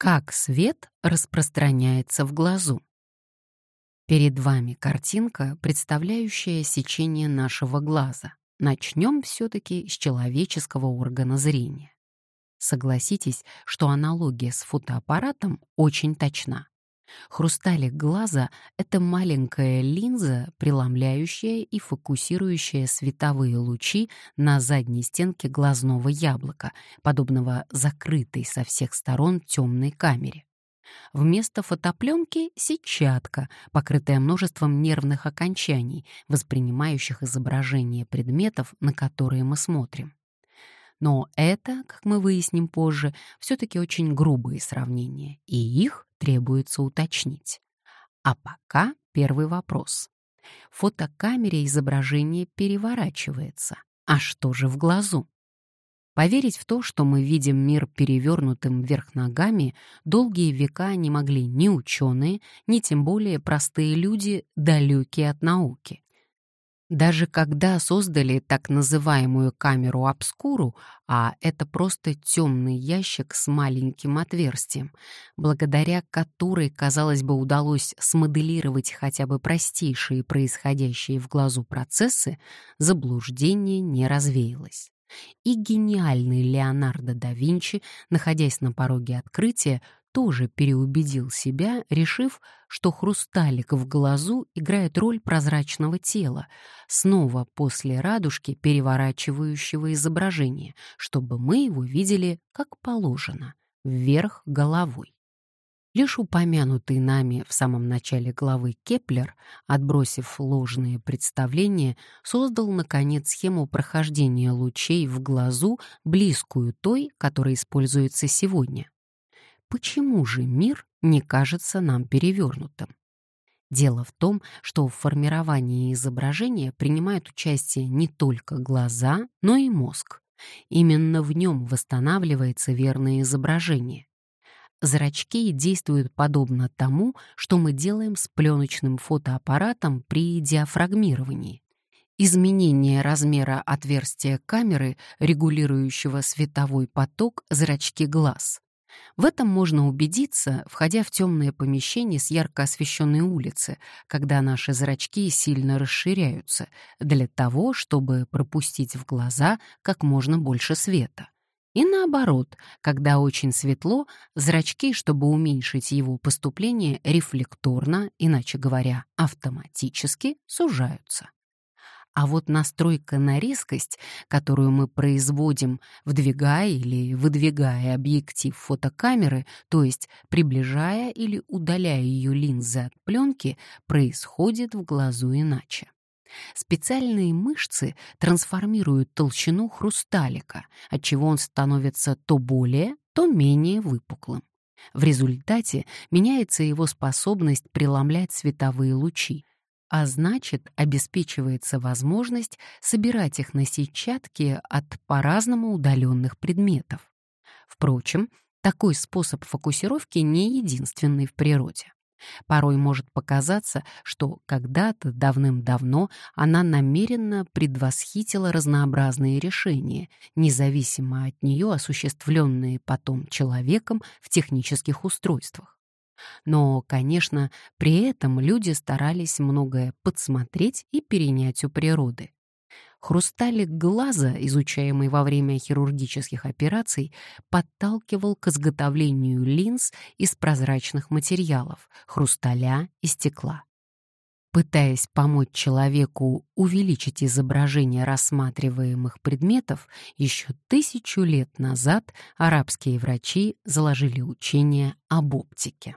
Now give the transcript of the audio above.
Как свет распространяется в глазу? Перед вами картинка, представляющая сечение нашего глаза. Начнем все-таки с человеческого органа зрения. Согласитесь, что аналогия с фотоаппаратом очень точна. Хрусталик глаза — это маленькая линза, преломляющая и фокусирующая световые лучи на задней стенке глазного яблока, подобного закрытой со всех сторон темной камере. Вместо фотопленки — сетчатка, покрытая множеством нервных окончаний, воспринимающих изображение предметов, на которые мы смотрим. Но это, как мы выясним позже, все-таки очень грубые сравнения, и их требуется уточнить. А пока первый вопрос. В фотокамере изображение переворачивается. А что же в глазу? Поверить в то, что мы видим мир перевернутым вверх ногами, долгие века не могли ни ученые, ни тем более простые люди, далекие от науки. Даже когда создали так называемую камеру обскуру, а это просто темный ящик с маленьким отверстием, благодаря которой, казалось бы, удалось смоделировать хотя бы простейшие происходящие в глазу процессы, заблуждение не развеялось. И гениальный Леонардо да Винчи, находясь на пороге открытия, тоже переубедил себя, решив, что хрусталик в глазу играет роль прозрачного тела, снова после радужки переворачивающего изображение, чтобы мы его видели как положено, вверх головой. Лишь упомянутый нами в самом начале главы Кеплер, отбросив ложные представления, создал, наконец, схему прохождения лучей в глазу, близкую той, которая используется сегодня. Почему же мир не кажется нам перевернутым? Дело в том, что в формировании изображения принимают участие не только глаза, но и мозг. Именно в нем восстанавливается верное изображение. Зрачки действуют подобно тому, что мы делаем с пленочным фотоаппаратом при диафрагмировании. Изменение размера отверстия камеры, регулирующего световой поток зрачки глаз. В этом можно убедиться, входя в темное помещение с ярко освещенной улицы, когда наши зрачки сильно расширяются, для того, чтобы пропустить в глаза как можно больше света. И наоборот, когда очень светло, зрачки, чтобы уменьшить его поступление, рефлекторно, иначе говоря, автоматически сужаются. А вот настройка на резкость, которую мы производим, вдвигая или выдвигая объектив фотокамеры, то есть приближая или удаляя ее линзы от пленки, происходит в глазу иначе. Специальные мышцы трансформируют толщину хрусталика, отчего он становится то более, то менее выпуклым. В результате меняется его способность преломлять световые лучи, а значит, обеспечивается возможность собирать их на сетчатке от по-разному удаленных предметов. Впрочем, такой способ фокусировки не единственный в природе. Порой может показаться, что когда-то давным-давно она намеренно предвосхитила разнообразные решения, независимо от нее осуществленные потом человеком в технических устройствах. Но, конечно, при этом люди старались многое подсмотреть и перенять у природы. Хрусталик глаза, изучаемый во время хирургических операций, подталкивал к изготовлению линз из прозрачных материалов — хрусталя и стекла. Пытаясь помочь человеку увеличить изображение рассматриваемых предметов, еще тысячу лет назад арабские врачи заложили учение об оптике.